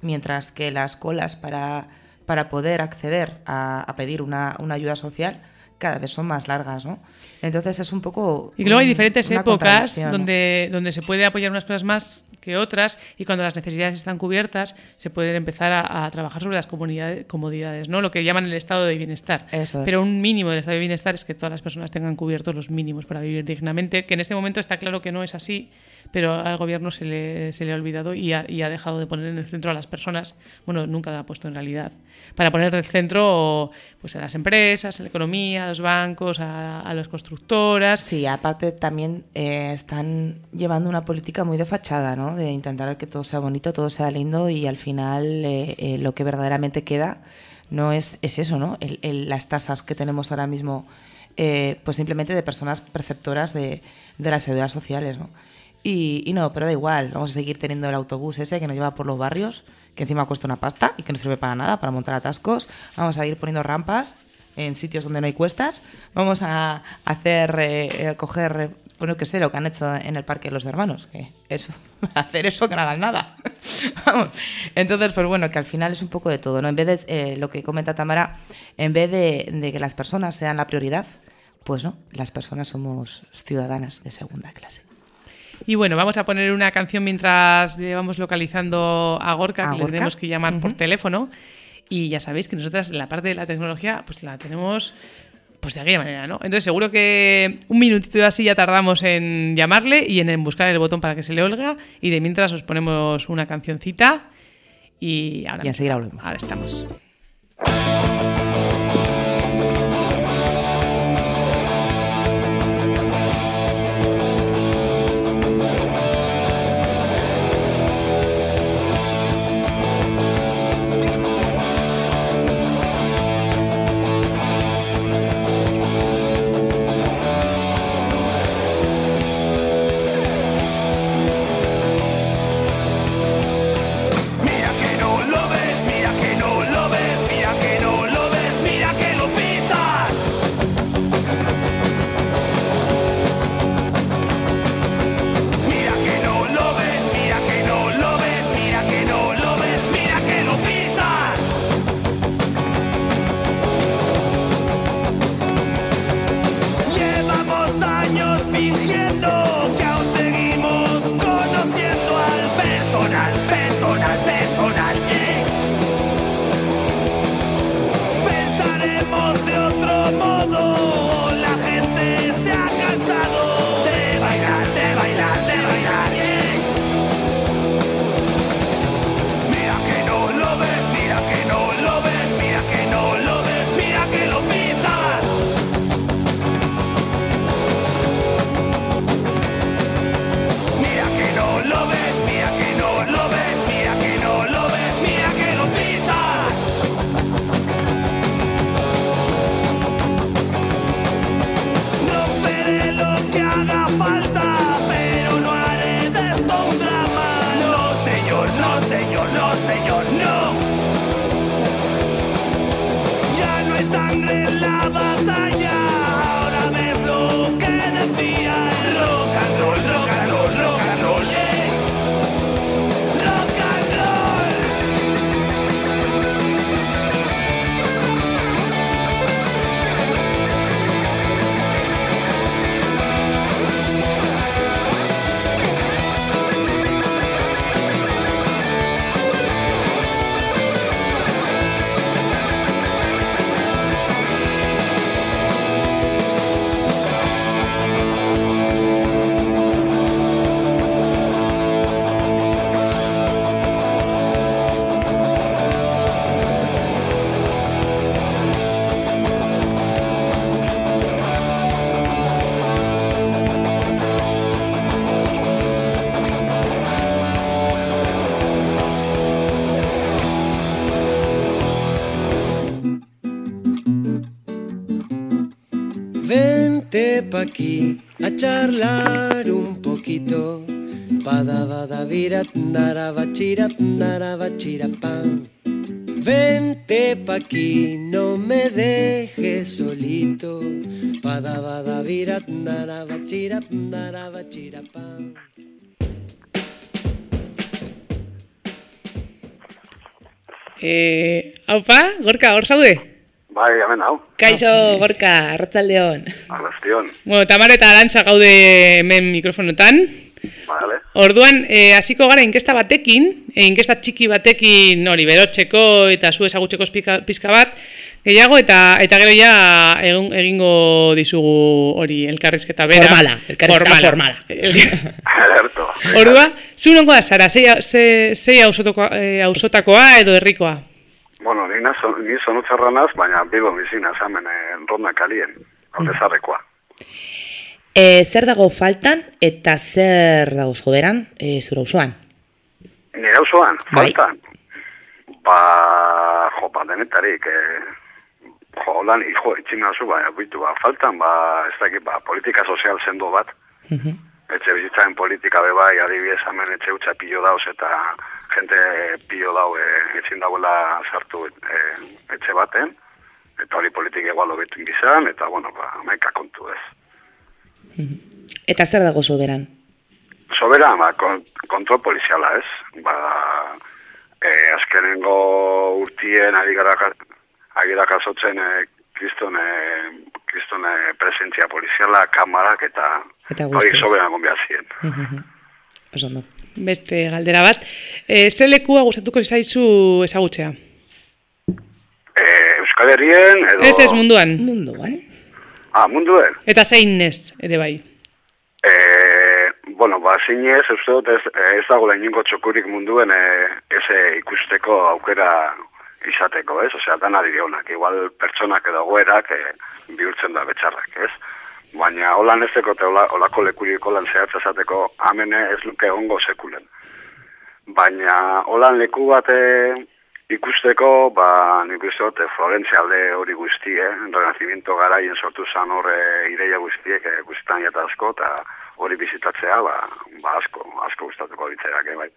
S4: Mientras que las colas para, para poder acceder a, a pedir una, una ayuda social cada vez son más largas, ¿no? Entonces es un poco...
S5: Y luego hay diferentes épocas donde, donde se puede apoyar unas cosas más que otras y cuando las necesidades están cubiertas se puede empezar a, a trabajar sobre las comodidades, ¿no? lo que llaman el estado de bienestar.
S4: Eso es.
S5: Pero un mínimo del estado de bienestar es que todas las personas tengan cubiertos los mínimos para vivir dignamente, que en este momento está claro que no es así, pero al gobierno se le, se le ha olvidado y ha, y ha dejado de poner en el centro a las personas, bueno, nunca lo ha puesto en realidad, para poner en el centro pues, a las empresas, a la economía, a los bancos, a, a las constructoras.
S4: Sí, aparte también eh, están llevando una política muy de fachada, ¿no? De intentar que todo sea bonito, todo sea lindo y al final eh, eh, lo que verdaderamente queda no es, es eso, ¿no? El- el- las tasas que tenemos ahora mismo, eh, pues simplemente de personas perceptoras de, de las seguridades sociales, ¿no? Y, y no, pero da igual, vamos a seguir teniendo el autobús ese que nos lleva por los barrios, que encima cuesta una pasta y que no sirve para nada, para montar atascos. Vamos a ir poniendo rampas en sitios donde no hay cuestas. Vamos a hacer, eh, coger, bueno, que sé, lo que han hecho en el Parque de los Hermanos. Que eso, hacer eso que no hagan nada. Vamos. Entonces, pues bueno, que al final es un poco de todo, ¿no? En vez de eh, lo que comenta Tamara, en vez de que las personas sean la prioridad, pues no, las personas somos ciudadanas de segunda clase.
S5: Y bueno, vamos a poner una canción mientras llevamos localizando a Gorka,
S4: ¿A
S5: que le tenemos que llamar por teléfono. Y ya sabéis que nosotras la parte de la tecnología, pues la tenemos pues de aquella manera, ¿no? Entonces seguro que un minutito así ya tardamos en llamarle y en, en buscar el botón para que se le oiga. Y de mientras os ponemos una cancioncita y ahora,
S4: Y enseguida volvemos.
S5: ahora estamos.
S10: Aquí a charlar un poquito. Pada bada vira nara bachira nara bachira pam. Vente pa' aquí, no me dejes solito. Pada bada vira nara bachira nara bachira pam.
S5: Eh, haupa, Gorka, hor zaude?
S11: Bai, hemen hau.
S5: Kaixo, Gorka, arratzaldeon.
S11: Arrastion.
S5: Bueno, Tamara eta Arantxa gaude hemen mikrofonotan.
S11: Vale.
S5: Orduan, eh, hasiko gara inkesta batekin, eh, inkesta txiki batekin hori berotzeko eta zu ezagutzeko pizka, bat, gehiago eta eta gero ja egun, egingo dizugu hori elkarrizketa bera.
S4: Formala, elkarrizketa formala.
S11: Ederto.
S5: Ordua, zu nongo da zara, zei, ze, zei ausotakoa, eh, ausotakoa edo herrikoa?
S11: Bueno, ni, nazo, ni zonutzarra naz, baina bilbo bizina zamen eh, ronda kalien, aldezarrekoa.
S4: E, zer dago faltan eta zer dago soberan e, zure auzoan?
S11: Nire auzoan,
S4: Bai.
S11: faltan. Ba, jo, ba, denetarik, eh, jo, holan, jo, itxinazu, ba, buitu, ba, faltan, ba, ez dakit, ba, politika sozial sendo bat, etxe bizitzaren politika be bai, adibidez hemen etxe utza pilo dauz eta jente pilo dau e, etxin dagoela sartu e, etxe baten, eta hori politik egual hobetu ingizan, eta bueno, ba, maika kontu ez.
S4: Eta zer dago soberan?
S11: Sobera, ba, kon, kontrol poliziala ez, ba, e, azkenengo urtien ari gara, ari kasotzen e, kriston, e, kriston e, presentzia poliziala, kamarak eta,
S4: Eta
S11: hori soberan gombia zien.
S4: Oso ondo.
S5: Beste galdera bat. E, ze lekua gustatuko zaizu ezagutzea?
S11: E, Euskal Herrien, edo...
S5: Ez ez munduan.
S4: Munduan.
S11: Ah, munduen.
S5: Eta zein ez, ere bai.
S11: E, bueno, ba, zinez, uste dut ez, ez dago lehenengo txokurik munduen e, ez ikusteko aukera izateko, ez? Osea, dana dirionak, igual pertsonak edo goerak e, bihurtzen da betxarrak, ez? Baina holan ez deko, hola, holako lekurik holan zehatz esateko, amene ez luke ongo sekulen. Baina holan leku bat ikusteko, ba, nik uste Florentzia alde hori guztie, renazimiento garaien sortu zan hor e, ideia guztiek e, guztietan jata asko, eta hori bizitatzea, ba, ba asko, asko gustatuko ditzerak, bai.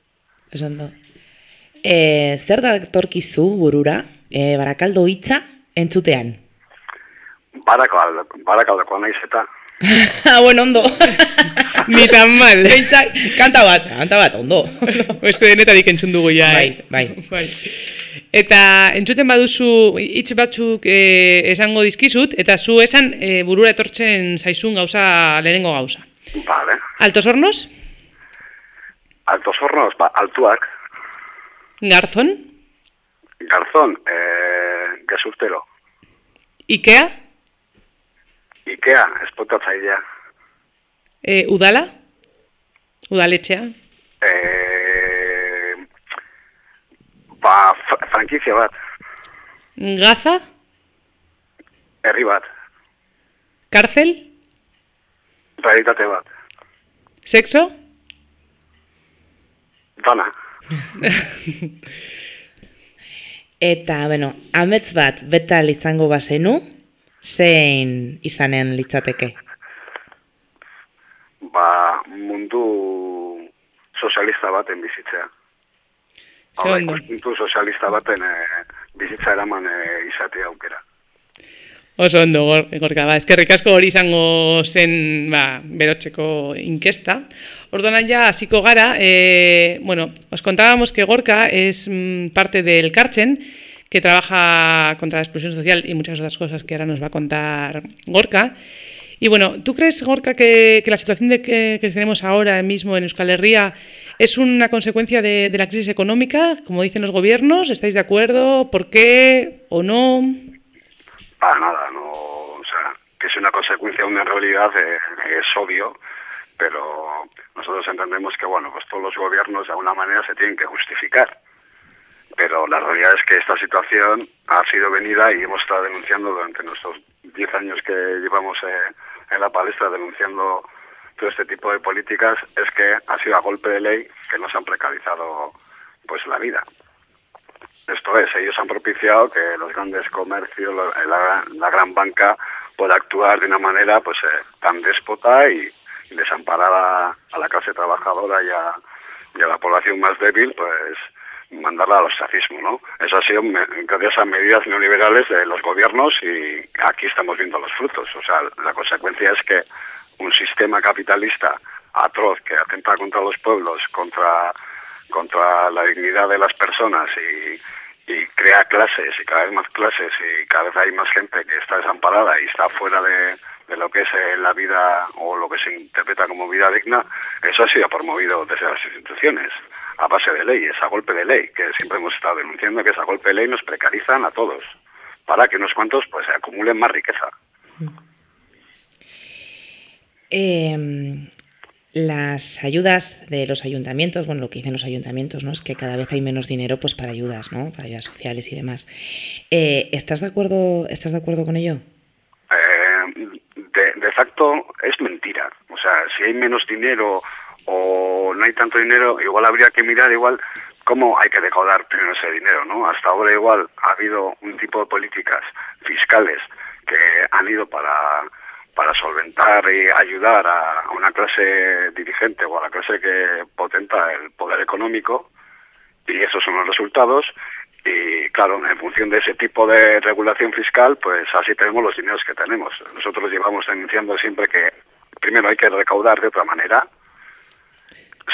S4: Esan da. E, zer da torkizu burura, e, barakaldo hitza entzutean?
S11: Barako, alde, barakaldeko naiz eta,
S4: ah, bueno, ondo.
S5: Ni tan mal.
S4: Behintzak, kanta bat, kanta bat, ondo.
S5: Beste denetarik entzun dugu ja.
S4: Bai,
S5: eh?
S4: bai.
S5: bai. Eta entzuten baduzu hitz batzuk eh, esango dizkizut, eta zu esan eh, burura etortzen zaizun gauza, lehenengo gauza.
S11: Vale.
S5: Altos hornos,
S11: Altos hornos, ba, altuak,
S5: garzon,
S11: garzón, eh, gezurtero,
S5: Ikea,
S11: Ikea, espotatzailea,
S5: eh, udala, udaletxea,
S11: eh, ba, fr frankizia bat,
S5: gaza,
S11: herri bat,
S5: karzel,
S11: realitate bat,
S5: sexo,
S11: dana,
S4: Eta, bueno, amets bat betal izango bazenu, zein izanen litzateke?
S11: ba, mundu sozialista baten bizitzea.
S5: Ze
S11: Hau da,
S5: ondo.
S11: ikuspuntu sozialista baten eh, bizitza eraman eh, izatea aukera.
S5: Oso ondo, gor, gorka, ba, eskerrik asko hori izango zen, ba, berotzeko inkesta. Orduan ya hasiko gara, eh, bueno, os contábamos que Gorka es mm, parte del Carchen, que trabaja contra la exclusión social y muchas otras cosas que ahora nos va a contar Gorka. Y bueno, ¿tú crees, Gorka, que, que la situación de que, que tenemos ahora mismo en Euskal Herria es una consecuencia de, la crisis económica, como dicen los gobiernos? ¿Estáis de acuerdo? ¿Por qué o no?
S11: Para nada, no, o sea, que es una consecuencia, una realidad, eh, es obvio, pero nosotros entendemos que, bueno, pues todos los gobiernos de alguna manera se tienen que justificar. Pero la realidad es que esta situación ha sido venida y hemos estado denunciando durante nuestros 10 años que llevamos eh, en la palestra denunciando todo este tipo de políticas, es que ha sido a golpe de ley que nos han precarizado pues la vida. Esto es, ellos han propiciado que los grandes comercios, la, la- gran banca, pueda actuar de una manera pues eh, tan déspota y, y desamparar a, la clase trabajadora y a la población más débil, pues mandarla al ostracismo, ¿no? Eso ha sido gracias a medidas neoliberales de los gobiernos y aquí estamos viendo los frutos. O sea, la consecuencia es que un sistema capitalista atroz que atenta contra los pueblos, contra, contra la dignidad de las personas y, y crea clases y cada vez más clases y cada vez hay más gente que está desamparada y está fuera de, de lo que es eh, la vida o lo que se interpreta como vida digna, eso ha sido promovido desde las instituciones a base de leyes, a golpe de ley, que siempre hemos estado denunciando que esa golpe de ley nos precarizan a todos para que unos cuantos pues acumulen más riqueza.
S4: Eh, las ayudas de los ayuntamientos, bueno, lo que dicen los ayuntamientos, ¿no? Es que cada vez hay menos dinero pues para ayudas, ¿no? Para ayudas sociales y demás. Eh, ¿Estás de acuerdo, estás de acuerdo con ello?
S11: Eh, de, de facto es mentira. O sea, si hay menos dinero o no hay tanto dinero, igual habría que mirar igual cómo hay que recaudar primero ese dinero, ¿no? Hasta ahora igual ha habido un tipo de políticas fiscales que han ido para para solventar y ayudar a una clase dirigente o a la clase que potenta el poder económico y esos son los resultados y claro, en función de ese tipo de regulación fiscal, pues así tenemos los dineros que tenemos. Nosotros llevamos denunciando siempre que primero hay que recaudar de otra manera,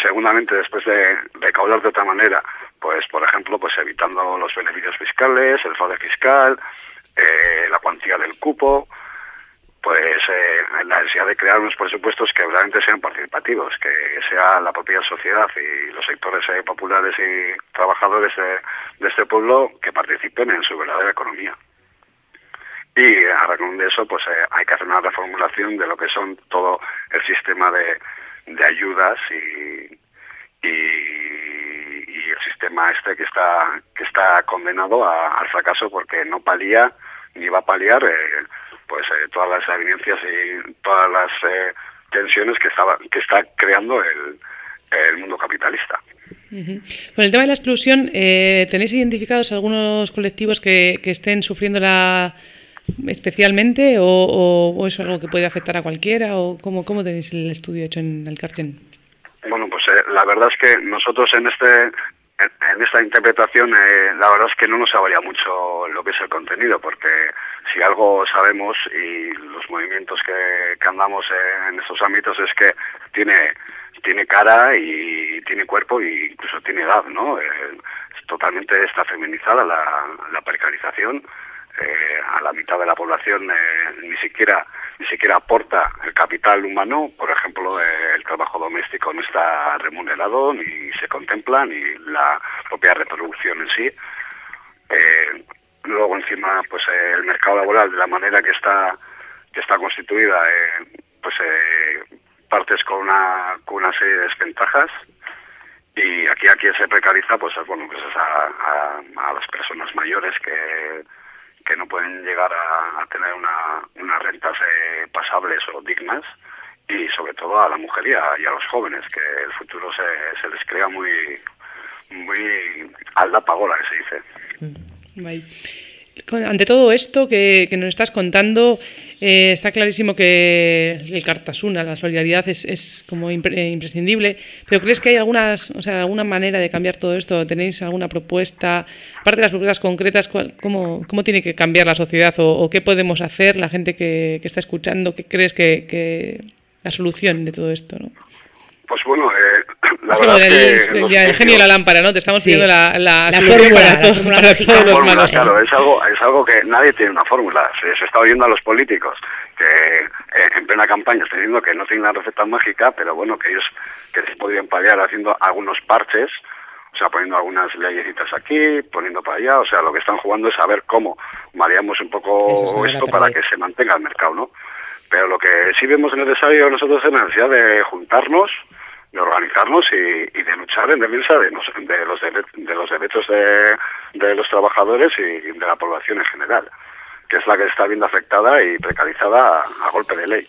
S11: segundamente después de recaudar de otra manera, pues por ejemplo, pues evitando los beneficios fiscales, el fraude fiscal, eh, la cuantía del cupo, pues eh, la necesidad de crear unos presupuestos que realmente sean participativos, que sea la propia sociedad y los sectores eh, populares y trabajadores de, de este pueblo que participen en su verdadera economía. Y a razón de eso, pues eh, hay que hacer una reformulación de lo que son todo el sistema de, de ayudas y, y, el sistema este que está que está condenado a- al fracaso porque no palía ni va a paliar eh, pues eh, todas las evidencias y todas las eh, tensiones que estaba que está creando el, el mundo capitalista.
S5: Ujú. Con el tema de la exclusión, eh, ¿tenéis identificados algunos colectivos que, que estén sufriéndola especialmente o, o- es algo que puede afectar a cualquiera? o ¿Cómo, cómo tenéis el estudio hecho en el Carchen?
S11: Bueno, pues eh, la verdad es que nosotros en este en, esta interpretación eh, la verdad es que no nos sabría mucho lo que es el contenido porque si algo sabemos y los movimientos que, andamos eh, en estos ámbitos es que tiene tiene cara y tiene cuerpo e incluso tiene edad, ¿no? Eh, totalmente está feminizada la, la precarización eh, a la mitad de la población eh, ni siquiera ni siquiera aporta el capital humano, por ejemplo, eh, el trabajo doméstico no está remunerado ni se contempla ni la propia reproducción en sí. Eh, luego encima, pues eh, el mercado laboral de la manera que está que está constituida, eh, pues eh, partes con una con una serie de desventajas y aquí a quien se precariza, pues es, bueno, pues es a, a- a las personas mayores que que no pueden llegar a, a tener una, unas rentas eh, pasables o dignas y sobre todo a la mujer y a, y a los jóvenes que el futuro se, se les crea muy muy alda pagola que se dice
S5: Vale. Ante todo esto que, que nos estás contando, eh, está clarísimo que el Cartasuna, la solidaridad es, es como impre- imprescindible, pero ¿crees que hay algunas, o sea, alguna manera de cambiar todo esto? ¿Tenéis alguna propuesta? Aparte de las propuestas concretas, ¿cuál- cómo, cómo tiene que cambiar la sociedad o, qué podemos hacer la gente que, que está escuchando? ¿Qué crees que, que la solución de todo esto?
S11: Pues bueno eh, la
S5: Es
S11: verdad
S5: el,
S11: es que
S5: el- el genio de la lámpara, ¿no? Te estamos
S4: Sí.
S5: pidiendo la, la,
S4: La
S5: solución
S4: fórmula,
S5: para,
S4: la
S5: todo-
S4: fórmula
S5: para
S4: mágica.
S5: todos los
S11: fórmula,
S5: malos.
S11: claro, es algo, es algo que nadie tiene una fórmula. Se, se está oyendo a los políticos que eh, en plena campaña están diciendo que no tienen la receta mágica, pero bueno, que ellos que se podrían paliar haciendo algunos parches, o sea, poniendo algunas leyesitas aquí, poniendo para allá, o sea, lo que están jugando es a ver cómo variamos un
S4: es
S11: poco esto para que se mantenga el mercado, ¿no? Pero lo que sí vemos necesario nosotros es la necesidad de juntarnos, de organizarnos y, y de luchar en defensa de, nos- de los, de los derechos de, los trabajadores y de la población en general, que es la que está viendo afectada y precarizada a, golpe de ley.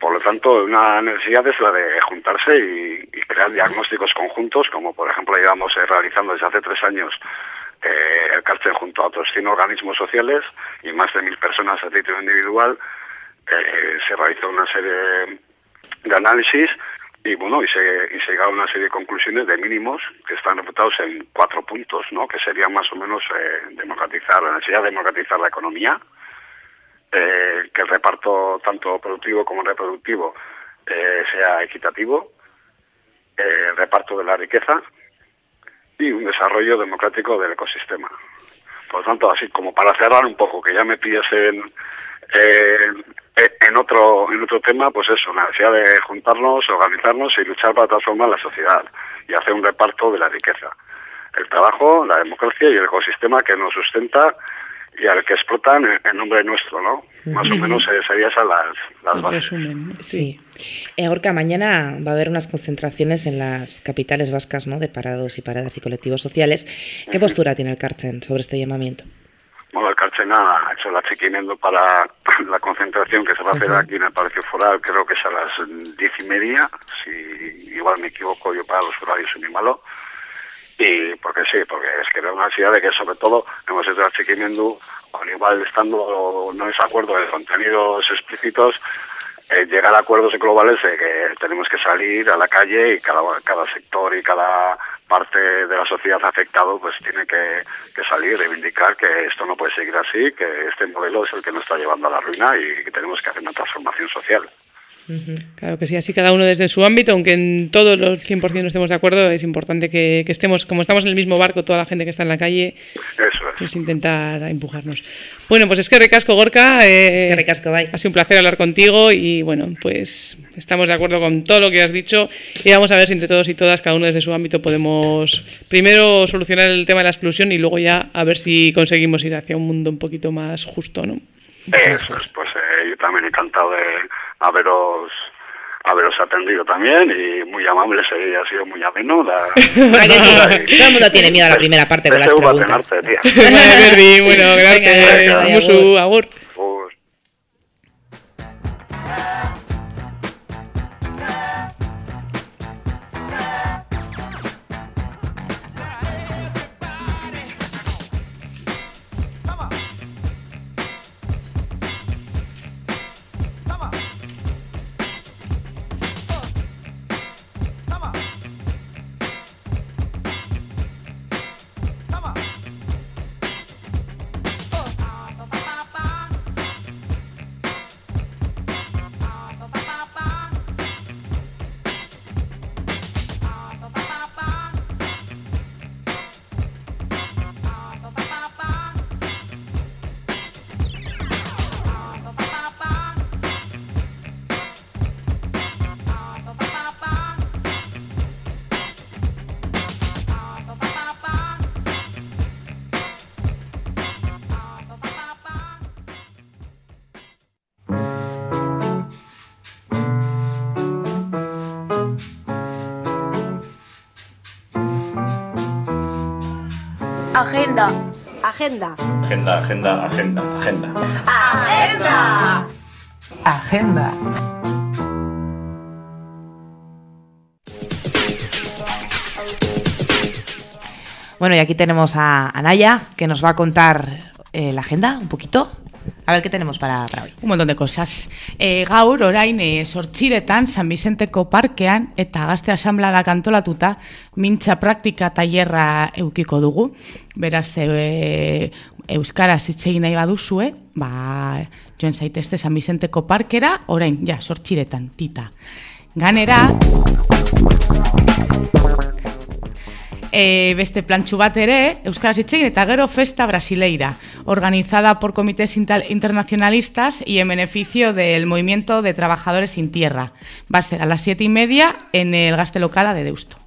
S11: Por lo tanto, una necesidad es la de juntarse y, y crear diagnósticos conjuntos, como por ejemplo llevamos eh, realizando desde hace tres años eh, el cárcel junto a otros 100 organismos sociales y más de mil personas a título individual, eh, se realizó una serie de análisis y bueno y se, y se llegaron a una serie de conclusiones de mínimos que están refutados en cuatro puntos, ¿no? que serían más o menos eh, democratizar, la necesidad de democratizar la economía, eh, que el reparto tanto productivo como reproductivo eh, sea equitativo, eh, el reparto de la riqueza y un desarrollo democrático del ecosistema. Por lo tanto, así como para cerrar un poco, que ya me pides en, en otro en otro tema, pues eso, la necesidad de juntarnos, organizarnos y luchar para transformar la sociedad y hacer un reparto de la riqueza. El trabajo, la democracia y el ecosistema que nos sustenta y al que explotan en, en nombre nuestro, ¿no? Más o menos eh, serían esas las, las bases.
S5: resumen.
S4: Sí. Eh, Gorka, mañana va a haber unas concentraciones en las capitales vascas, ¿no? De parados y paradas y colectivos sociales. ¿Qué postura tiene el Carten sobre este llamamiento?
S11: Bueno, el Carchena ha hecho la chequinendo para la concentración que se va a hacer aquí en el Palacio Foral, creo que es a las diez y media, si igual me equivoco, yo para los horarios soy muy malo. Y porque sí, porque es que veo una necesidad de que sobre todo hemos hecho la chequinendo, al igual estando no en desacuerdo de contenidos explícitos, eh, llegar a acuerdos globales de que tenemos que salir a la calle y cada, cada sector y cada parte de la sociedad afectado pues tiene que, que salir, reivindicar que esto no puede seguir así, que este modelo es el que nos está llevando a la ruina y que tenemos que hacer una transformación social.
S5: Claro que sí, así cada uno desde su ámbito, aunque en todos los 100% no estemos de acuerdo, es importante que, que estemos, como estamos en el mismo barco, toda la gente que está en la calle,
S11: Eso es.
S5: pues intentar empujarnos. Bueno, pues es que recasco, Gorka. eh,
S4: Es que ricasco, bye.
S5: Ha sido un placer hablar contigo y bueno, pues estamos de acuerdo con todo lo que has dicho y vamos a ver si entre todos y todas, cada uno desde su ámbito, podemos primero solucionar el tema de la exclusión y luego ya a ver si conseguimos ir hacia un mundo un poquito más justo, ¿no?
S11: Eso es, pues eh, yo también encantado de haberos haberos atendido también y muy amables y ha sido muy ameno. La,
S4: ¿A que sí? Todo el mundo tiene miedo a la primera parte con las preguntas.
S11: tía.
S5: Verdi, bueno, gracias.
S4: venga,
S5: Musu, agur.
S6: Agenda.
S1: Agenda.
S12: Agenda, agenda, agenda, agenda.
S1: Agenda.
S3: Agenda.
S4: Bueno, y aquí tenemos a Anaya, que nos va a contar eh, la agenda un poquito. A ver qué tenemos para, para hoy.
S13: Un montón de cosas. E, gaur orain e, sortxiretan San Vicenteko parkean eta gazte asamblada kantolatuta mintza praktika tailerra eukiko dugu. Beraz, e, Euskaraz hitz egin nahi baduzue, ba, joan zaitezte San Vicenteko parkera, orain, ja, sortxiretan, tita. Ganera, e, beste plantxu bat ere, Euskaraz hitz egin eta gero festa brasileira, organizada por comités inter- internacionalistas y en beneficio del movimiento de trabajadores sin tierra. Va a ser a las siete y media en el Gaste Locala de Deusto.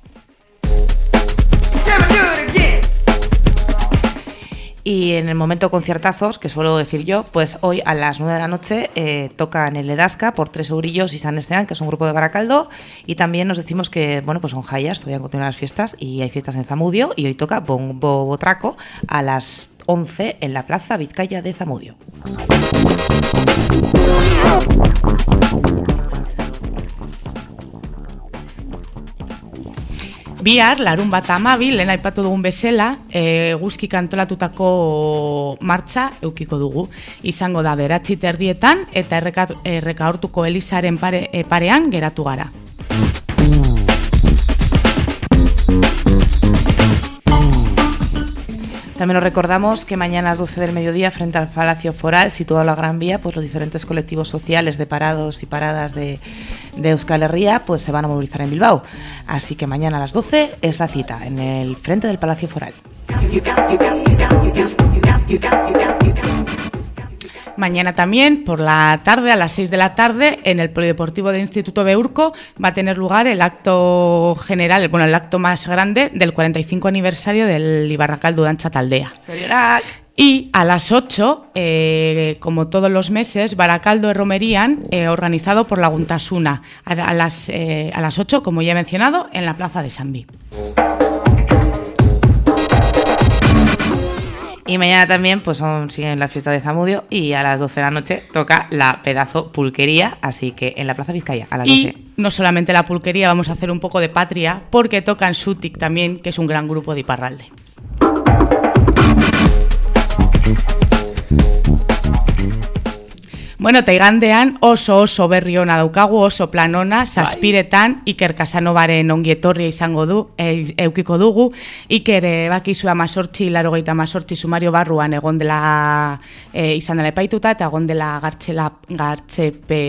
S4: Y en el momento conciertazos, que suelo decir yo, pues hoy a las 9 de la noche eh, toca en el Edasca por Tres Eurillos y San Esteban, que es un grupo de Baracaldo. Y también nos decimos que, bueno, pues son Jayas, todavía continúan las fiestas y hay fiestas en Zamudio. Y hoy toca Bombo Botraco a las 11 en la Plaza Vizcaya de Zamudio.
S13: Bihar, larun bat amabi, lehen aipatu dugun bezala, e, guzki kantolatutako martxa eukiko dugu. Izango da beratzi terdietan eta erreka, erreka hortuko Elisaren pare, e, parean geratu gara.
S4: También os recordamos que mañana a las 12 del mediodía, frente al Palacio Foral, situado en la Gran Vía, pues los diferentes colectivos sociales de parados y paradas de, de Euskal Herria pues se van a movilizar en Bilbao. Así que mañana a las 12 es la cita, en el frente del Palacio Foral.
S13: Mañana también, por la tarde, a las 6 de la tarde, en el Polideportivo del Instituto Beurco, va a tener lugar el acto general, bueno, el acto más grande del 45 aniversario del Ibarracal Dudancha Taldea. Y a las 8, eh, como todos los meses, Baracaldo de Romerían, eh, organizado por la Guntasuna, a, a las, eh, a las 8, como ya he mencionado, en la plaza de Sanví.
S4: Y mañana también pues son, siguen la fiesta de Zamudio y a las 12 de la noche toca la pedazo pulquería, así que en la Plaza Vizcaya a las 12.
S13: Y no solamente la pulquería, vamos a hacer un poco de patria, porque tocan Sutic también, que es un gran grupo de Iparralde. Bueno, taigandean oso oso berri ona daukagu, oso planona, saspiretan, Iker Casanovaren ongi etorria izango du, e, eukiko dugu, Iker e, bakizu amazortzi, laro gehieta amazortzi sumario barruan egon dela e, izan dela epaituta, eta egon dela gartxela, gartxepe,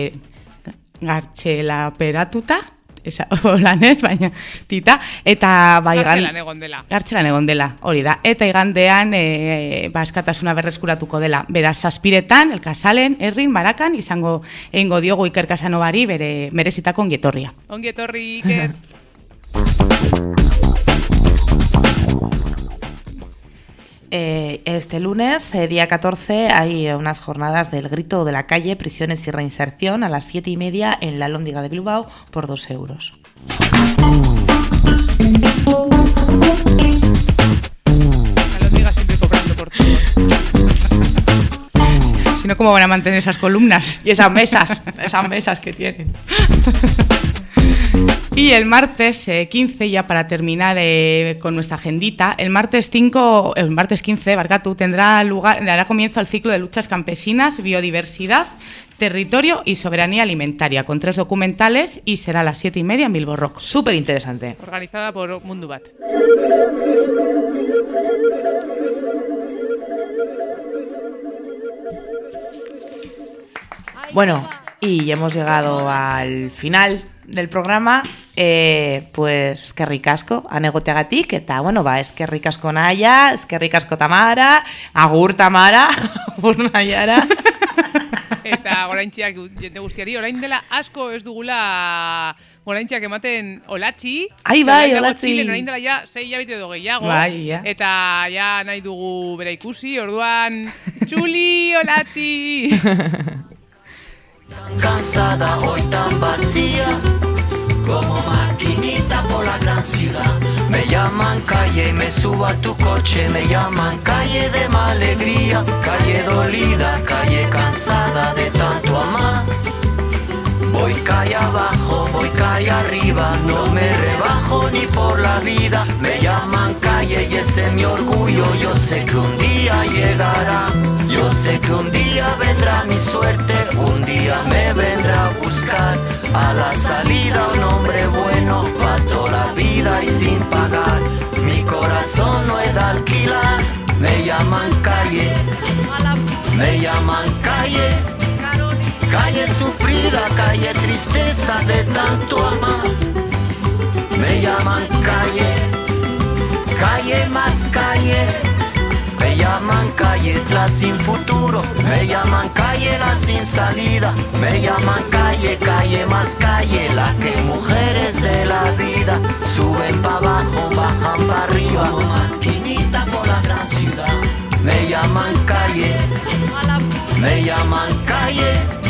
S13: gartxela peratuta, esa, holan ez, baina tita, eta bai
S5: egon dela.
S13: Gartxelan egon dela, hori da. Eta igandean, e, ba, eskatasuna berreskuratuko dela. Beraz, saspiretan, elkasalen, herrin, barakan, izango egingo diogu Iker Casanovari bere merezitako ongietorria.
S5: Ongi etorri, Iker.
S4: Eh, este lunes, eh, día 14, hay unas jornadas del grito de la calle, prisiones y reinserción a las 7 y media en la Lóndiga de Bilbao por 2 euros.
S5: La Lóndiga siempre cobrando por todo.
S13: Si no, ¿cómo van a mantener esas columnas?
S4: Y esas mesas, esas mesas que tienen.
S13: Y el martes eh, 15, ya para terminar eh, con nuestra agendita, el martes 5, el martes 15, Barcatu, tendrá lugar, dará comienzo al ciclo de luchas campesinas, biodiversidad, territorio y soberanía alimentaria, con tres documentales y será a las siete y media en Bilbo Rock.
S4: Súper interesante.
S5: Organizada por Mundubat.
S4: Bueno, y hemos llegado al final del programa. Eh, pues eskerrik asko, anegoteagatik, eta bueno, ba, eskerrik asko naia, eskerrik asko Tamara, agur Tamara, agur Naiara.
S5: Eta oraintziak jende guztiari, orain dela asko ez dugula oraintziak ematen olatzi.
S4: Ai, bai, olatzi.
S5: Txilen, orain dela ja sei hilabete edo gehiago.
S4: Bai, ja.
S5: Eta ja nahi dugu bera ikusi, orduan, txuli,
S14: cansada, hoy tan vacía, como maquinita por la gran ciudad. Me llaman calle me subo a tu coche, me llaman calle de mala alegría, calle dolida, calle cansada de tanto amar. Voy calle abajo, voy calle arriba, no me rebajo ni por la vida. Me llaman calle y ese es mi orgullo, yo sé que un día llegará. Yo sé que un día vendrá mi suerte, un día me vendrá a buscar. A la salida un hombre bueno, pa' toda la vida y sin pagar. Mi corazón no es de alquilar, me llaman calle, me llaman calle. Calle sufrida, calle tristeza de tanto amar. Me llaman calle, calle más calle. Me llaman calle la sin futuro, me llaman calle la sin salida, me llaman calle, calle más calle, la que mujeres de la vida suben para abajo, bajan para arriba, maquinita por la gran ciudad, me llaman calle. me llaman calle